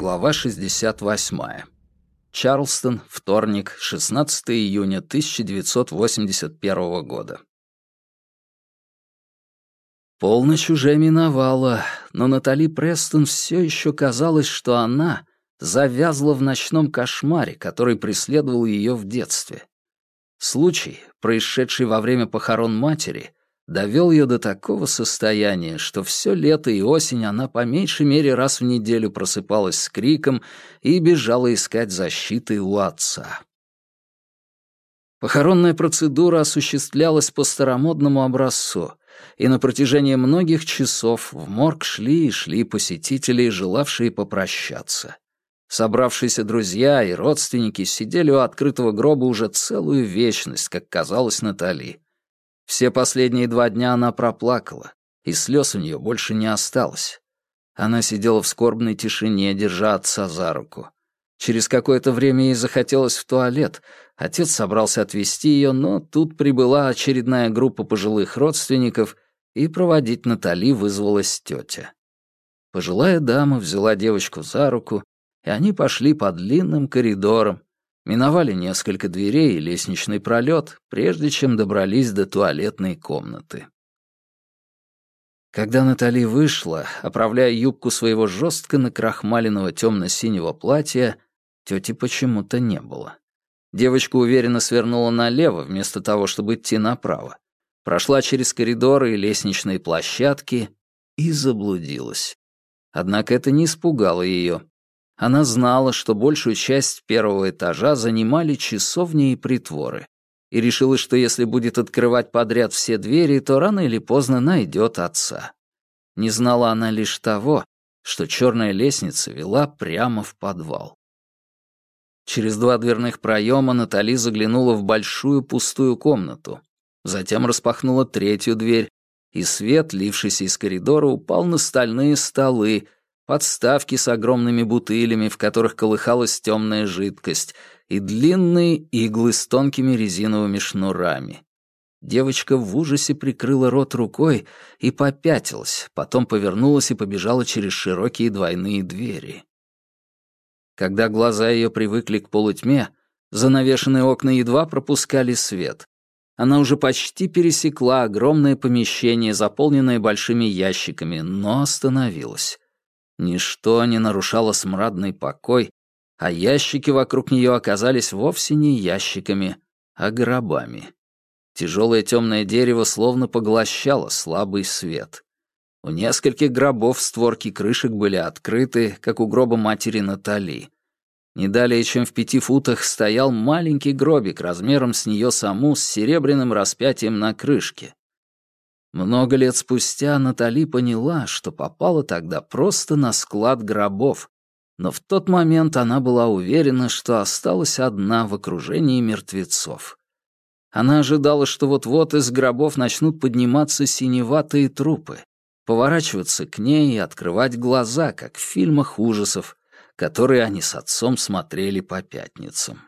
Глава 68. Чарлстон, вторник, 16 июня 1981 года. Полночь уже миновала, но Натали Престон все еще казалось, что она завязла в ночном кошмаре, который преследовал ее в детстве. Случай, происшедший во время похорон матери, довел ее до такого состояния, что все лето и осень она по меньшей мере раз в неделю просыпалась с криком и бежала искать защиты у отца. Похоронная процедура осуществлялась по старомодному образцу, и на протяжении многих часов в морг шли и шли посетители, желавшие попрощаться. Собравшиеся друзья и родственники сидели у открытого гроба уже целую вечность, как казалось Натали. Все последние два дня она проплакала, и слез у нее больше не осталось. Она сидела в скорбной тишине, держа отца за руку. Через какое-то время ей захотелось в туалет. Отец собрался отвезти ее, но тут прибыла очередная группа пожилых родственников, и проводить Натали вызвалась тетя. Пожилая дама взяла девочку за руку, и они пошли по длинным коридорам, Миновали несколько дверей и лестничный пролет, прежде чем добрались до туалетной комнаты. Когда Натали вышла, оправляя юбку своего жестко накрахмаленного темно-синего платья, тети почему-то не было. Девочка уверенно свернула налево, вместо того, чтобы идти направо. Прошла через коридоры и лестничные площадки и заблудилась. Однако это не испугало ее. Она знала, что большую часть первого этажа занимали часовни и притворы, и решила, что если будет открывать подряд все двери, то рано или поздно найдет отца. Не знала она лишь того, что черная лестница вела прямо в подвал. Через два дверных проема Натали заглянула в большую пустую комнату. Затем распахнула третью дверь, и свет, лившийся из коридора, упал на стальные столы, подставки с огромными бутылями, в которых колыхалась темная жидкость, и длинные иглы с тонкими резиновыми шнурами. Девочка в ужасе прикрыла рот рукой и попятилась, потом повернулась и побежала через широкие двойные двери. Когда глаза ее привыкли к полутьме, занавешенные окна едва пропускали свет. Она уже почти пересекла огромное помещение, заполненное большими ящиками, но остановилась. Ничто не нарушало смрадный покой, а ящики вокруг нее оказались вовсе не ящиками, а гробами. Тяжелое темное дерево словно поглощало слабый свет. У нескольких гробов створки крышек были открыты, как у гроба матери Натали. Не далее, чем в пяти футах, стоял маленький гробик размером с нее саму с серебряным распятием на крышке. Много лет спустя Натали поняла, что попала тогда просто на склад гробов, но в тот момент она была уверена, что осталась одна в окружении мертвецов. Она ожидала, что вот-вот из гробов начнут подниматься синеватые трупы, поворачиваться к ней и открывать глаза, как в фильмах ужасов, которые они с отцом смотрели по пятницам.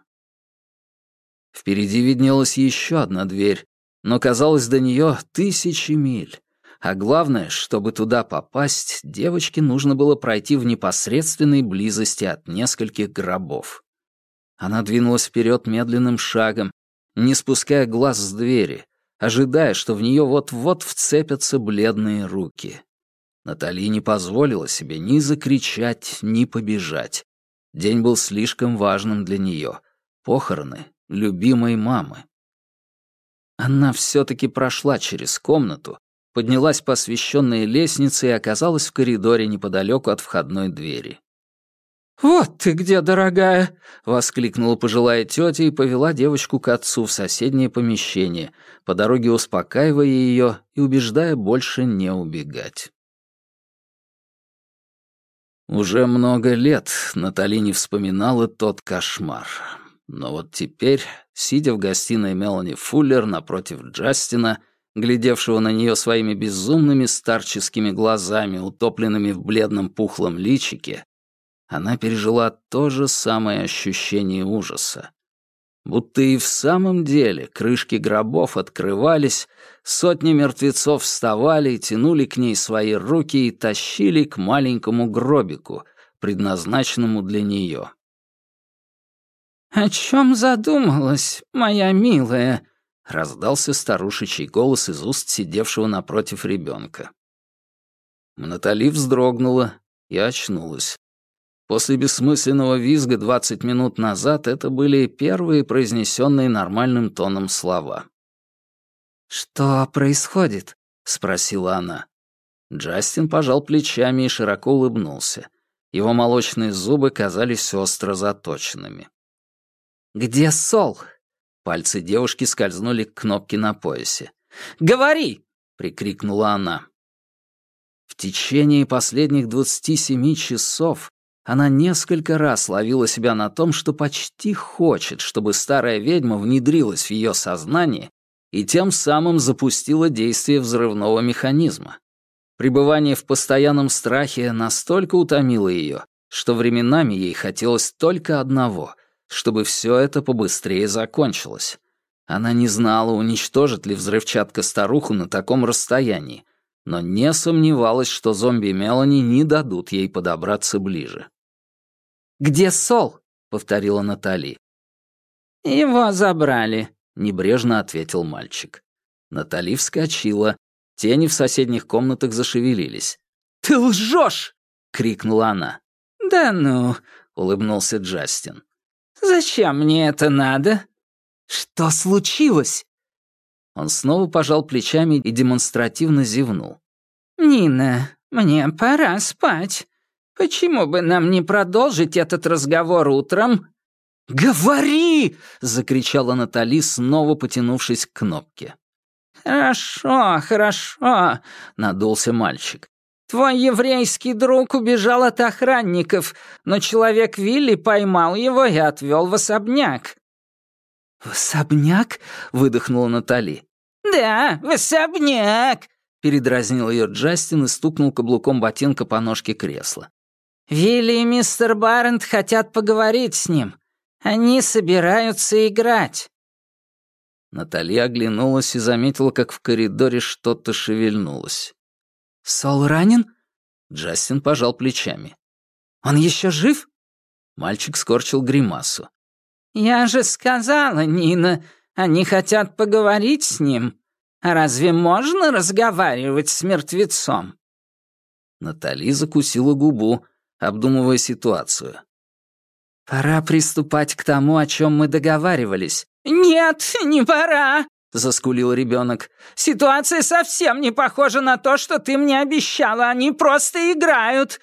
Впереди виднелась еще одна дверь, но казалось до нее тысячи миль. А главное, чтобы туда попасть, девочке нужно было пройти в непосредственной близости от нескольких гробов. Она двинулась вперед медленным шагом, не спуская глаз с двери, ожидая, что в нее вот-вот вцепятся бледные руки. Натали не позволила себе ни закричать, ни побежать. День был слишком важным для нее. Похороны любимой мамы. Она все-таки прошла через комнату, поднялась по освещенной лестнице и оказалась в коридоре неподалеку от входной двери. «Вот ты где, дорогая!» — воскликнула пожилая тетя и повела девочку к отцу в соседнее помещение, по дороге успокаивая ее и убеждая больше не убегать. Уже много лет Натали не вспоминала тот кошмар. Но вот теперь, сидя в гостиной Мелани Фуллер напротив Джастина, глядевшего на нее своими безумными старческими глазами, утопленными в бледном пухлом личике, она пережила то же самое ощущение ужаса. Будто и в самом деле крышки гробов открывались, сотни мертвецов вставали, тянули к ней свои руки и тащили к маленькому гробику, предназначенному для нее. «О чем задумалась, моя милая?» — раздался старушечий голос из уст сидевшего напротив ребенка. Натали вздрогнула и очнулась. После бессмысленного визга двадцать минут назад это были первые произнесенные нормальным тоном слова. «Что происходит?» — спросила она. Джастин пожал плечами и широко улыбнулся. Его молочные зубы казались остро заточенными. «Где Сол?» Пальцы девушки скользнули к кнопке на поясе. «Говори!» — прикрикнула она. В течение последних двадцати семи часов она несколько раз ловила себя на том, что почти хочет, чтобы старая ведьма внедрилась в ее сознание и тем самым запустила действие взрывного механизма. Пребывание в постоянном страхе настолько утомило ее, что временами ей хотелось только одного — чтобы все это побыстрее закончилось. Она не знала, уничтожит ли взрывчатка старуху на таком расстоянии, но не сомневалась, что зомби Мелани не дадут ей подобраться ближе. «Где Сол?» — повторила Натали. «Его забрали», — небрежно ответил мальчик. Натали вскочила. Тени в соседних комнатах зашевелились. «Ты лжешь!» — крикнула она. «Да ну!» — улыбнулся Джастин. «Зачем мне это надо?» «Что случилось?» Он снова пожал плечами и демонстративно зевнул. «Нина, мне пора спать. Почему бы нам не продолжить этот разговор утром?» «Говори!» — закричала Натали, снова потянувшись к кнопке. «Хорошо, хорошо», — надулся мальчик. «Твой еврейский друг убежал от охранников, но человек Вилли поймал его и отвел в особняк». «В особняк?» — выдохнула Натали. «Да, в особняк!» — передразнил ее Джастин и стукнул каблуком ботинка по ножке кресла. «Вилли и мистер Баррент хотят поговорить с ним. Они собираются играть». Натали оглянулась и заметила, как в коридоре что-то шевельнулось. «Сол ранен?» Джастин пожал плечами. «Он еще жив?» Мальчик скорчил гримасу. «Я же сказала, Нина, они хотят поговорить с ним. А разве можно разговаривать с мертвецом?» Натали закусила губу, обдумывая ситуацию. «Пора приступать к тому, о чем мы договаривались». «Нет, не пора», — заскулил ребенок. «Ситуация совсем не похожа на то, что ты мне обещала. Они просто играют».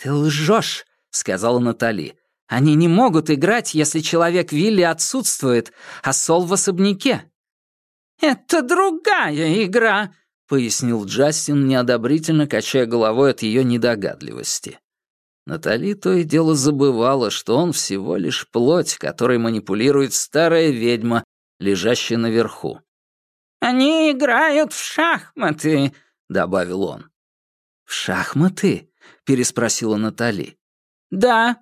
«Ты лжешь», — сказала Натали. «Они не могут играть, если человек Вилли отсутствует, а Сол в особняке». «Это другая игра», — пояснил Джастин, неодобрительно качая головой от ее недогадливости. Натали то и дело забывала, что он всего лишь плоть, которой манипулирует старая ведьма, лежащая наверху. «Они играют в шахматы», — добавил он. «В шахматы?» — переспросила Натали. «Да.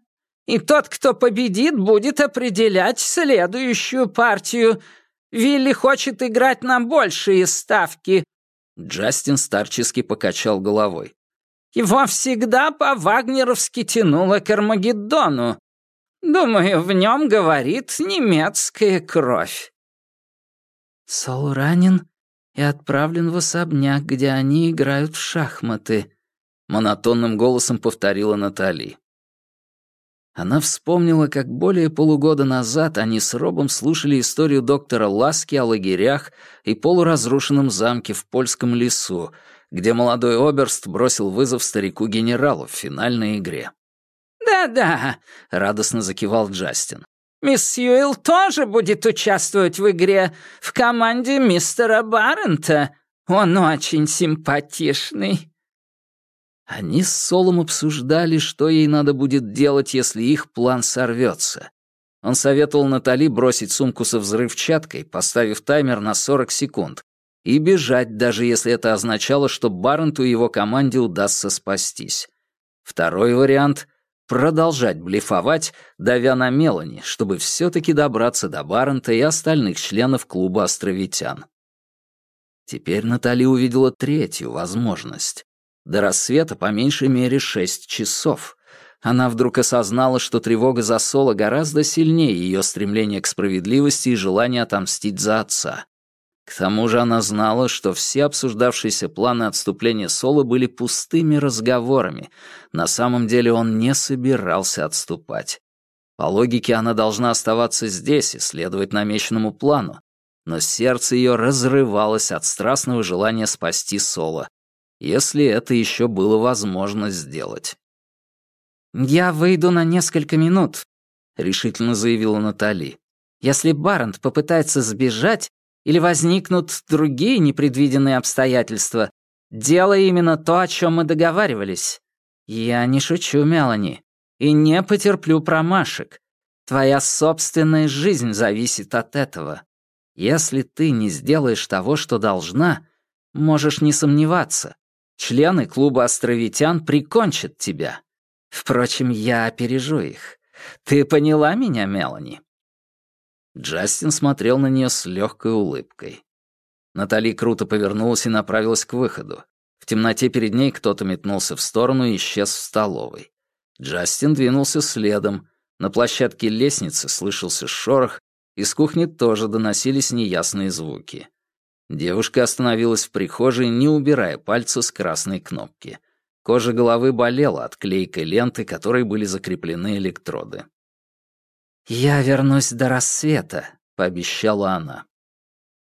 И тот, кто победит, будет определять следующую партию. Вилли хочет играть на большие ставки». Джастин старчески покачал головой. Его всегда по-вагнеровски тянуло к Армагеддону. Думаю, в нем говорит немецкая кровь. Сол ранен и отправлен в особняк, где они играют в шахматы», — монотонным голосом повторила Натали. Она вспомнила, как более полугода назад они с Робом слушали историю доктора Ласки о лагерях и полуразрушенном замке в польском лесу, где молодой Оберст бросил вызов старику-генералу в финальной игре. «Да-да», — радостно закивал Джастин. «Мисс Сьюэлл тоже будет участвовать в игре в команде мистера Баррента. Он очень симпатичный». Они с Солом обсуждали, что ей надо будет делать, если их план сорвется. Он советовал Натали бросить сумку со взрывчаткой, поставив таймер на 40 секунд, и бежать, даже если это означало, что Барренту и его команде удастся спастись. Второй вариант — продолжать блефовать, давя на Мелани, чтобы все-таки добраться до Баррента и остальных членов клуба островитян. Теперь Натали увидела третью возможность. До рассвета по меньшей мере шесть часов. Она вдруг осознала, что тревога за Соло гораздо сильнее ее стремления к справедливости и желания отомстить за отца. К тому же она знала, что все обсуждавшиеся планы отступления Соло были пустыми разговорами. На самом деле он не собирался отступать. По логике она должна оставаться здесь и следовать намеченному плану. Но сердце ее разрывалось от страстного желания спасти Соло, если это еще было возможно сделать. «Я выйду на несколько минут», — решительно заявила Натали. «Если Барент попытается сбежать или возникнут другие непредвиденные обстоятельства, делай именно то, о чем мы договаривались. Я не шучу, Мелани, и не потерплю промашек. Твоя собственная жизнь зависит от этого. Если ты не сделаешь того, что должна, можешь не сомневаться. Члены клуба островитян прикончат тебя. Впрочем, я опережу их. Ты поняла меня, Мелани?» Джастин смотрел на нее с легкой улыбкой. Натали круто повернулась и направилась к выходу. В темноте перед ней кто-то метнулся в сторону и исчез в столовой. Джастин двинулся следом. На площадке лестницы слышался шорох, из кухни тоже доносились неясные звуки. Девушка остановилась в прихожей, не убирая пальца с красной кнопки — Кожа головы болела от клейкой ленты, которой были закреплены электроды. «Я вернусь до рассвета», — пообещала она.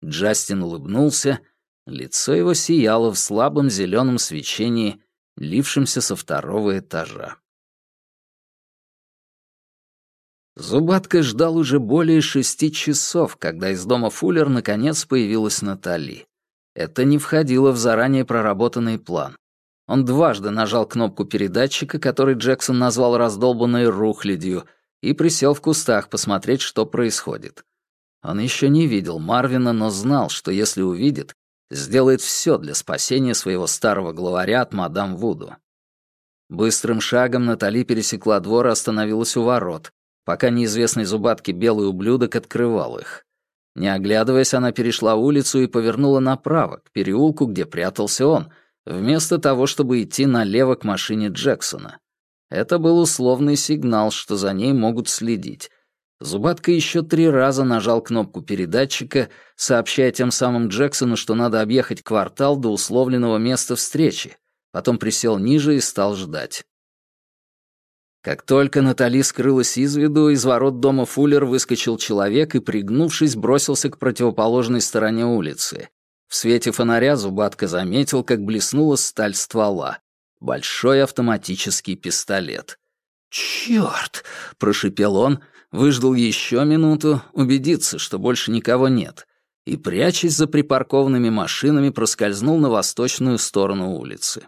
Джастин улыбнулся, лицо его сияло в слабом зеленом свечении, лившемся со второго этажа. Зубатка ждал уже более шести часов, когда из дома Фуллер наконец появилась Натали. Это не входило в заранее проработанный план. Он дважды нажал кнопку передатчика, который Джексон назвал раздолбанной рухлядью, и присел в кустах посмотреть, что происходит. Он еще не видел Марвина, но знал, что если увидит, сделает все для спасения своего старого главаря от мадам Вуду. Быстрым шагом Натали пересекла двор и остановилась у ворот, пока неизвестный зубатке белый ублюдок открывал их. Не оглядываясь, она перешла улицу и повернула направо, к переулку, где прятался он — вместо того, чтобы идти налево к машине Джексона. Это был условный сигнал, что за ней могут следить. Зубатка еще три раза нажал кнопку передатчика, сообщая тем самым Джексону, что надо объехать квартал до условленного места встречи. Потом присел ниже и стал ждать. Как только Натали скрылась из виду, из ворот дома Фуллер выскочил человек и, пригнувшись, бросился к противоположной стороне улицы. В свете фонаря Зубатка заметил, как блеснула сталь ствола. Большой автоматический пистолет. «Чёрт!» — прошипел он, выждал еще минуту, убедиться, что больше никого нет, и, прячась за припаркованными машинами, проскользнул на восточную сторону улицы.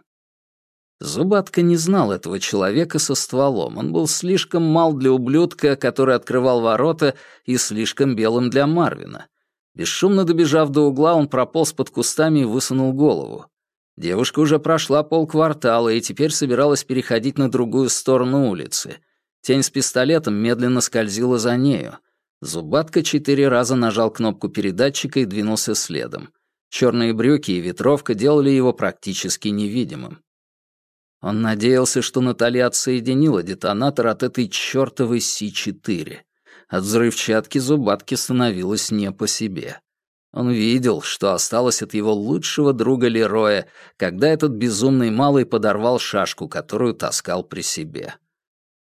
Зубатка не знал этого человека со стволом. Он был слишком мал для ублюдка, который открывал ворота, и слишком белым для Марвина. Бесшумно добежав до угла, он прополз под кустами и высунул голову. Девушка уже прошла полквартала и теперь собиралась переходить на другую сторону улицы. Тень с пистолетом медленно скользила за нею. Зубатка четыре раза нажал кнопку передатчика и двинулся следом. Черные брюки и ветровка делали его практически невидимым. Он надеялся, что Натали отсоединила детонатор от этой чертовой Си-4. От взрывчатки зубатки становилось не по себе. Он видел, что осталось от его лучшего друга Лероя, когда этот безумный малый подорвал шашку, которую таскал при себе.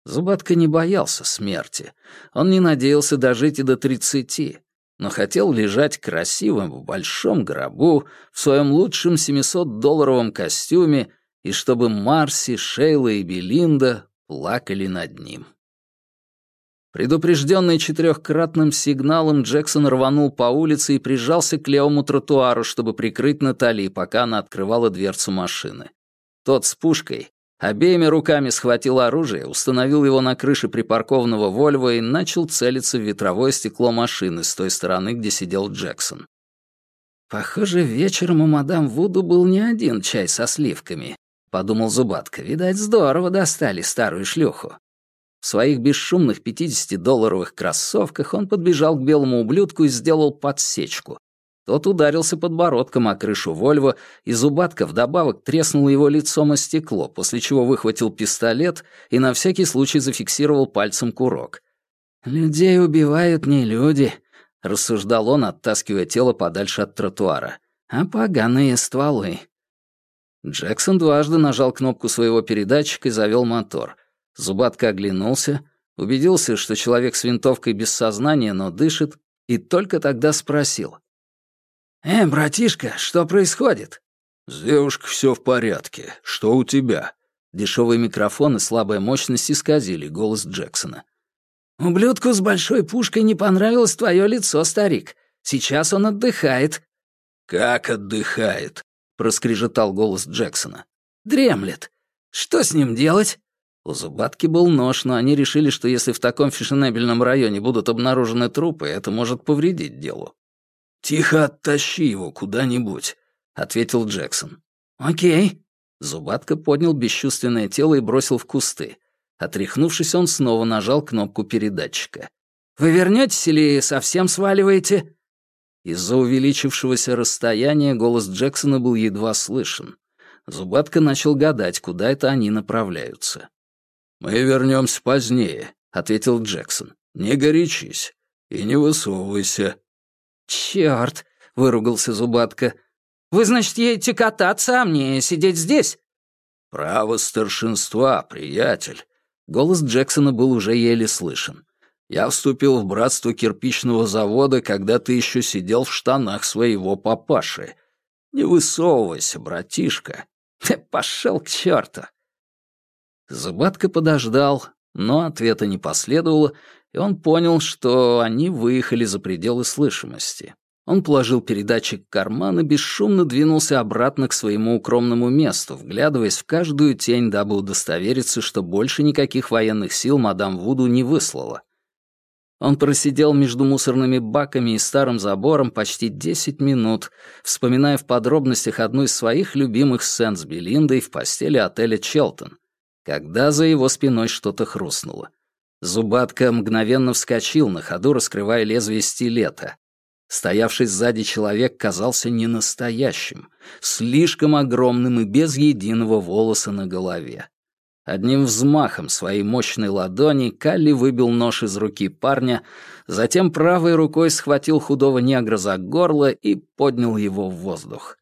Зубатка не боялся смерти. Он не надеялся дожить и до тридцати, но хотел лежать красивым в большом гробу в своем лучшем 700-долларовом костюме и чтобы Марси, Шейла и Белинда плакали над ним. Предупрежденный четырехкратным сигналом, Джексон рванул по улице и прижался к левому тротуару, чтобы прикрыть Натали, пока она открывала дверцу машины. Тот с пушкой обеими руками схватил оружие, установил его на крыше припаркованного Вольво и начал целиться в ветровое стекло машины с той стороны, где сидел Джексон. «Похоже, вечером у мадам Вуду был не один чай со сливками», — подумал Зубатка. «Видать, здорово достали старую шлюху». Своих бесшумных 50-долларовых кроссовках он подбежал к белому ублюдку и сделал подсечку. Тот ударился подбородком о крышу Вольво, и Зубатка вдобавок треснул его лицом о стекло, после чего выхватил пистолет и на всякий случай зафиксировал пальцем курок. «Людей убивают не люди», — рассуждал он, оттаскивая тело подальше от тротуара, — «а поганые стволы». Джексон дважды нажал кнопку своего передатчика и завел мотор. Зубатка оглянулся, убедился, что человек с винтовкой без сознания, но дышит, и только тогда спросил. «Э, братишка, что происходит?» «С девушкой все в порядке. Что у тебя?» Дешевый микрофон и слабая мощность исказили голос Джексона. «Ублюдку с большой пушкой не понравилось твое лицо, старик. Сейчас он отдыхает». «Как отдыхает?» — проскрежетал голос Джексона. «Дремлет. Что с ним делать?» У Зубатки был нож, но они решили, что если в таком фешенебельном районе будут обнаружены трупы, это может повредить делу. «Тихо оттащи его куда-нибудь», — ответил Джексон. «Окей». Зубатка поднял бесчувственное тело и бросил в кусты. Отряхнувшись, он снова нажал кнопку передатчика. «Вы вернетесь или совсем сваливаете?» Из-за увеличившегося расстояния голос Джексона был едва слышен. Зубатка начал гадать, куда это они направляются. «Мы вернемся позднее», — ответил Джексон. «Не горячись и не высовывайся». «Чёрт!» — выругался Зубатка. «Вы, значит, едете кататься, а мне сидеть здесь?» «Право старшинства, приятель». Голос Джексона был уже еле слышен. «Я вступил в братство кирпичного завода, когда ты еще сидел в штанах своего папаши. Не высовывайся, братишка». «Ты пошел к черту!» Зубатка подождал, но ответа не последовало, и он понял, что они выехали за пределы слышимости. Он положил передатчик в карман и бесшумно двинулся обратно к своему укромному месту, вглядываясь в каждую тень, дабы удостовериться, что больше никаких военных сил мадам Вуду не выслала. Он просидел между мусорными баками и старым забором почти десять минут, вспоминая в подробностях одну из своих любимых сцен с Белиндой в постели отеля «Челтон», когда за его спиной что-то хрустнуло. Зубатка мгновенно вскочил на ходу, раскрывая лезвие стилета. Стоявший сзади человек казался ненастоящим, слишком огромным и без единого волоса на голове. Одним взмахом своей мощной ладони Калли выбил нож из руки парня, затем правой рукой схватил худого негра за горло и поднял его в воздух.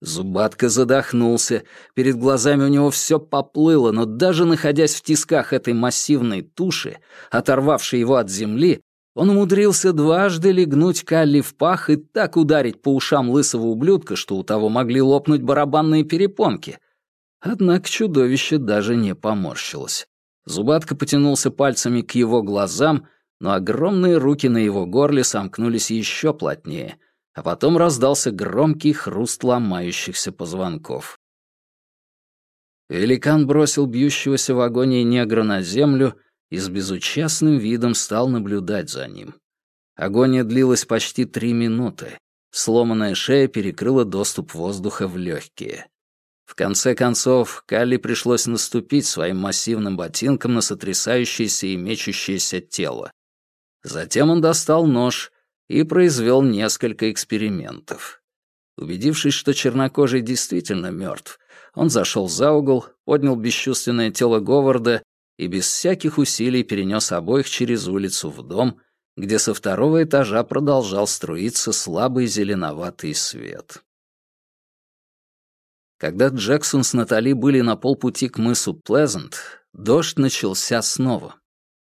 Зубатка задохнулся, перед глазами у него все поплыло, но даже находясь в тисках этой массивной туши, оторвавшей его от земли, он умудрился дважды легнуть Калли в пах и так ударить по ушам лысого ублюдка, что у того могли лопнуть барабанные перепонки. Однако чудовище даже не поморщилось. Зубатка потянулся пальцами к его глазам, но огромные руки на его горле сомкнулись еще плотнее — а потом раздался громкий хруст ломающихся позвонков. Великан бросил бьющегося в агонии негра на землю и с безучастным видом стал наблюдать за ним. Агония длилась почти три минуты. Сломанная шея перекрыла доступ воздуха в легкие. В конце концов, Калли пришлось наступить своим массивным ботинком на сотрясающееся и мечущееся тело. Затем он достал нож и произвел несколько экспериментов. Убедившись, что чернокожий действительно мертв, он зашел за угол, поднял бесчувственное тело Говарда и без всяких усилий перенес обоих через улицу в дом, где со второго этажа продолжал струиться слабый зеленоватый свет. Когда Джексон с Натали были на полпути к мысу Плезант, дождь начался снова.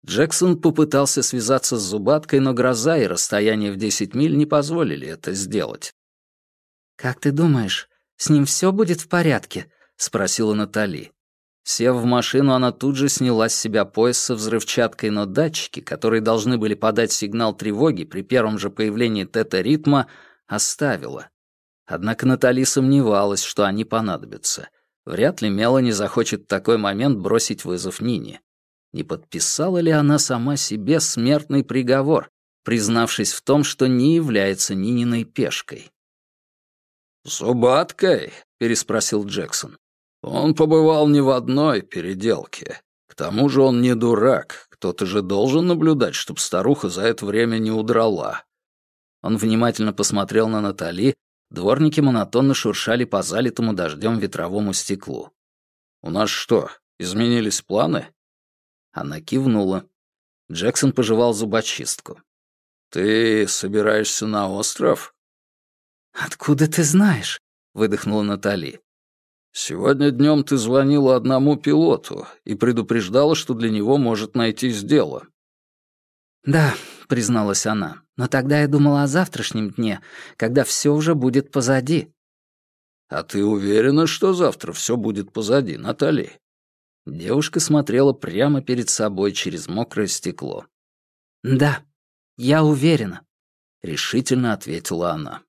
Джексон попытался связаться с Зубаткой, но гроза и расстояние в 10 миль не позволили это сделать. «Как ты думаешь, с ним все будет в порядке?» — спросила Натали. Сев в машину, она тут же сняла с себя пояс со взрывчаткой, но датчики, которые должны были подать сигнал тревоги при первом же появлении тета-ритма, оставила. Однако Натали сомневалась, что они понадобятся. Вряд ли Мелани захочет в такой момент бросить вызов Нине не подписала ли она сама себе смертный приговор, признавшись в том, что не является Нининой пешкой. «Зубаткой?» — переспросил Джексон. «Он побывал не в одной переделке. К тому же он не дурак. Кто-то же должен наблюдать, чтобы старуха за это время не удрала». Он внимательно посмотрел на Натали, дворники монотонно шуршали по залитому дождем ветровому стеклу. «У нас что, изменились планы?» Она кивнула. Джексон пожевал зубочистку. «Ты собираешься на остров?» «Откуда ты знаешь?» — выдохнула Натали. «Сегодня днем ты звонила одному пилоту и предупреждала, что для него может найтись дело». «Да», — призналась она, — «но тогда я думала о завтрашнем дне, когда все уже будет позади». «А ты уверена, что завтра все будет позади, Натали?» Девушка смотрела прямо перед собой через мокрое стекло. «Да, я уверена», — решительно ответила она.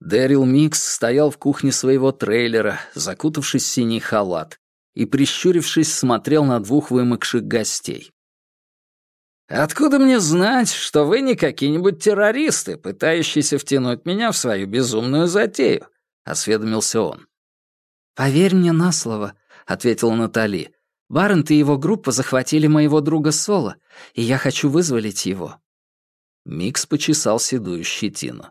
Дэрил Микс стоял в кухне своего трейлера, закутавшись в синий халат, и, прищурившись, смотрел на двух вымокших гостей. «Откуда мне знать, что вы не какие-нибудь террористы, пытающиеся втянуть меня в свою безумную затею?» — осведомился он. «Поверь мне на слово», — ответила Натали. «Баррент и его группа захватили моего друга Соло, и я хочу вызволить его». Микс почесал седую щетину.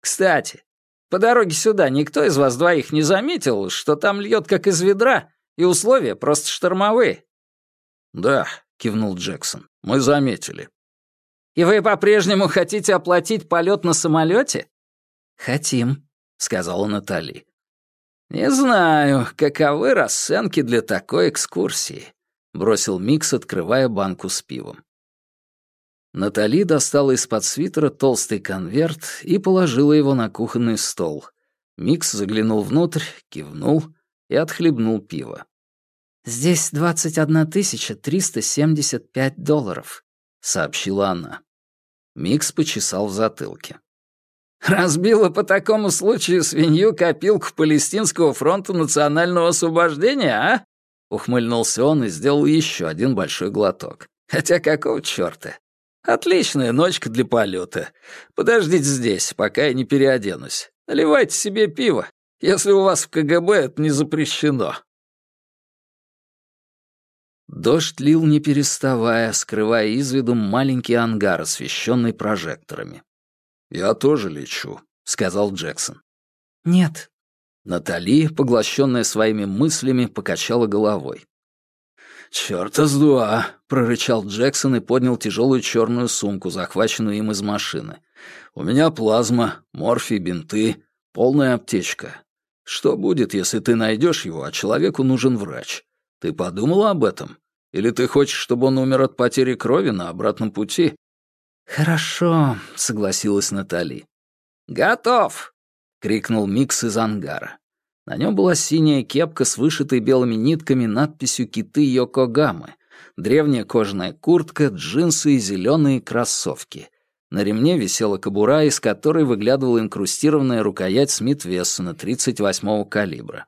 «Кстати, по дороге сюда никто из вас двоих не заметил, что там льет как из ведра, и условия просто штормовые?» «Да», — кивнул Джексон. Мы заметили». «И вы по-прежнему хотите оплатить полет на самолете?» «Хотим», — сказала Натали. «Не знаю, каковы расценки для такой экскурсии», — бросил Микс, открывая банку с пивом. Натали достала из-под свитера толстый конверт и положила его на кухонный стол. Микс заглянул внутрь, кивнул и отхлебнул пиво. «Здесь двадцать одна тысяча триста семьдесят пять долларов», — сообщила она. Микс почесал в затылке. «Разбила по такому случаю свинью копилку Палестинского фронта национального освобождения, а?» Ухмыльнулся он и сделал еще один большой глоток. «Хотя какого чёрта? Отличная ночка для полета. Подождите здесь, пока я не переоденусь. Наливайте себе пиво, если у вас в КГБ это не запрещено». Дождь лил не переставая, скрывая из виду маленький ангар, освещенный прожекторами. «Я тоже лечу», — сказал Джексон. «Нет». Натали, поглощенная своими мыслями, покачала головой. «Чёрта с два!» — прорычал Джексон и поднял тяжелую черную сумку, захваченную им из машины. «У меня плазма, морфий, бинты, полная аптечка. Что будет, если ты найдешь его, а человеку нужен врач? Ты подумала об этом? Или ты хочешь, чтобы он умер от потери крови на обратном пути?» «Хорошо», — согласилась Натали. «Готов!» — крикнул Микс из ангара. На нем была синяя кепка с вышитой белыми нитками надписью «Киты Йокогамы», древняя кожаная куртка, джинсы и зеленые кроссовки. На ремне висела кобура, из которой выглядывала инкрустированная рукоять Смит Вессона 38-го калибра.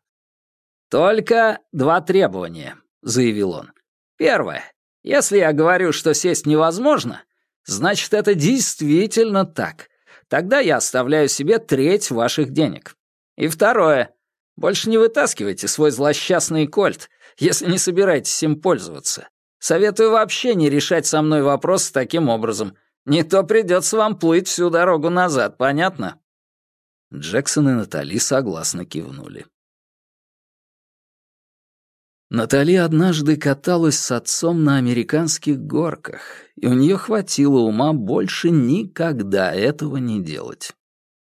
«Только два требования», — заявил он. «Первое. Если я говорю, что сесть невозможно, значит, это действительно так. Тогда я оставляю себе треть ваших денег. И второе. Больше не вытаскивайте свой злосчастный кольт, если не собираетесь им пользоваться. Советую вообще не решать со мной вопросы таким образом. Не то придется вам плыть всю дорогу назад, понятно?» Джексон и Натали согласно кивнули. Натали однажды каталась с отцом на американских горках, и у нее хватило ума больше никогда этого не делать.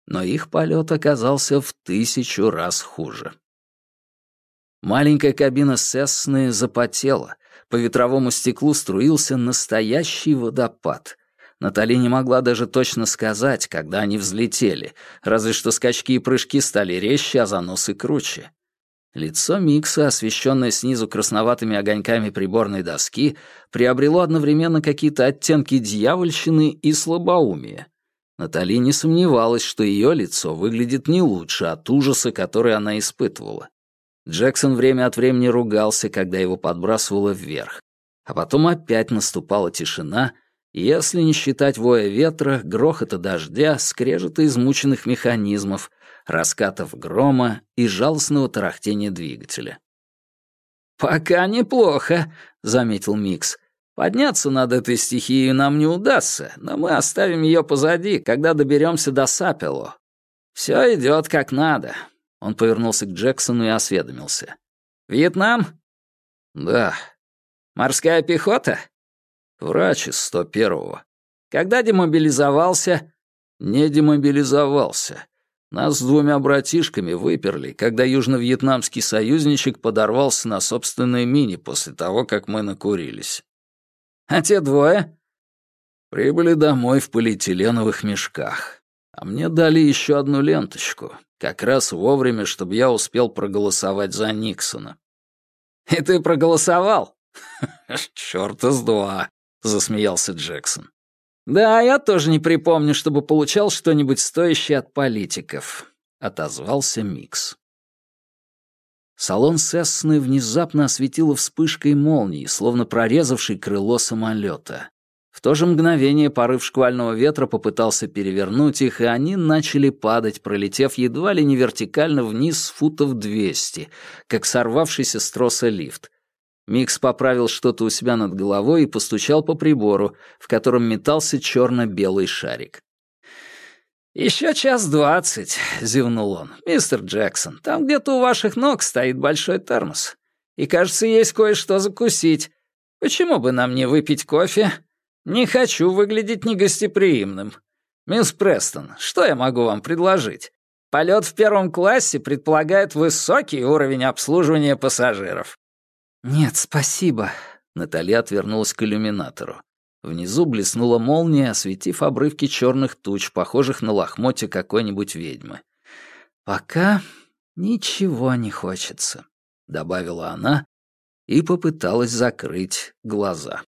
Но их полет оказался в тысячу раз хуже. Маленькая кабина Сесны запотела, по ветровому стеклу струился настоящий водопад. Натали не могла даже точно сказать, когда они взлетели, разве что скачки и прыжки стали резче, а заносы круче. Лицо Микса, освещенное снизу красноватыми огоньками приборной доски, приобрело одновременно какие-то оттенки дьявольщины и слабоумия. Натали не сомневалась, что ее лицо выглядит не лучше от ужаса, который она испытывала. Джексон время от времени ругался, когда его подбрасывало вверх. А потом опять наступала тишина, если не считать воя ветра, грохота дождя, скрежета измученных механизмов — раскатов грома и жалостного тарахтения двигателя. «Пока неплохо», — заметил Микс. Подняться над этой стихией нам не удастся, но мы оставим ее позади, когда доберемся до Сапело. Все идет как надо. Он повернулся к Джексону и осведомился. «Вьетнам?» «Да». «Морская пехота?» «Врач из 101-го». «Когда демобилизовался?» «Не демобилизовался. Нас с двумя братишками выперли, когда южно-вьетнамский союзничек подорвался на собственной мине после того, как мы накурились. А те двое? Прибыли домой в полиэтиленовых мешках. А мне дали еще одну ленточку, как раз вовремя, чтобы я успел проголосовать за Никсона. «И ты проголосовал?» «Чёрта с два», — засмеялся Джексон. «Да, я тоже не припомню, чтобы получал что-нибудь стоящее от политиков», — отозвался Микс. Салон Сесны внезапно осветило вспышкой молнии, словно прорезавшей крыло самолета. В то же мгновение порыв шквального ветра попытался перевернуть их, и они начали падать, пролетев едва ли не вертикально вниз футов двести, как сорвавшийся с троса лифт. Микс поправил что-то у себя над головой и постучал по прибору, в котором метался черно-белый шарик. «Еще час двадцать», — зевнул он. «Мистер Джексон, там где-то у ваших ног стоит большой термос. И, кажется, есть кое-что закусить. Почему бы нам не выпить кофе? Не хочу выглядеть негостеприимным. Мисс Престон, что я могу вам предложить? Полет в первом классе предполагает высокий уровень обслуживания пассажиров. «Нет, спасибо». Наталья отвернулась к иллюминатору. Внизу блеснула молния, осветив обрывки черных туч, похожих на лохмотья какой-нибудь ведьмы. «Пока ничего не хочется», — добавила она и попыталась закрыть глаза.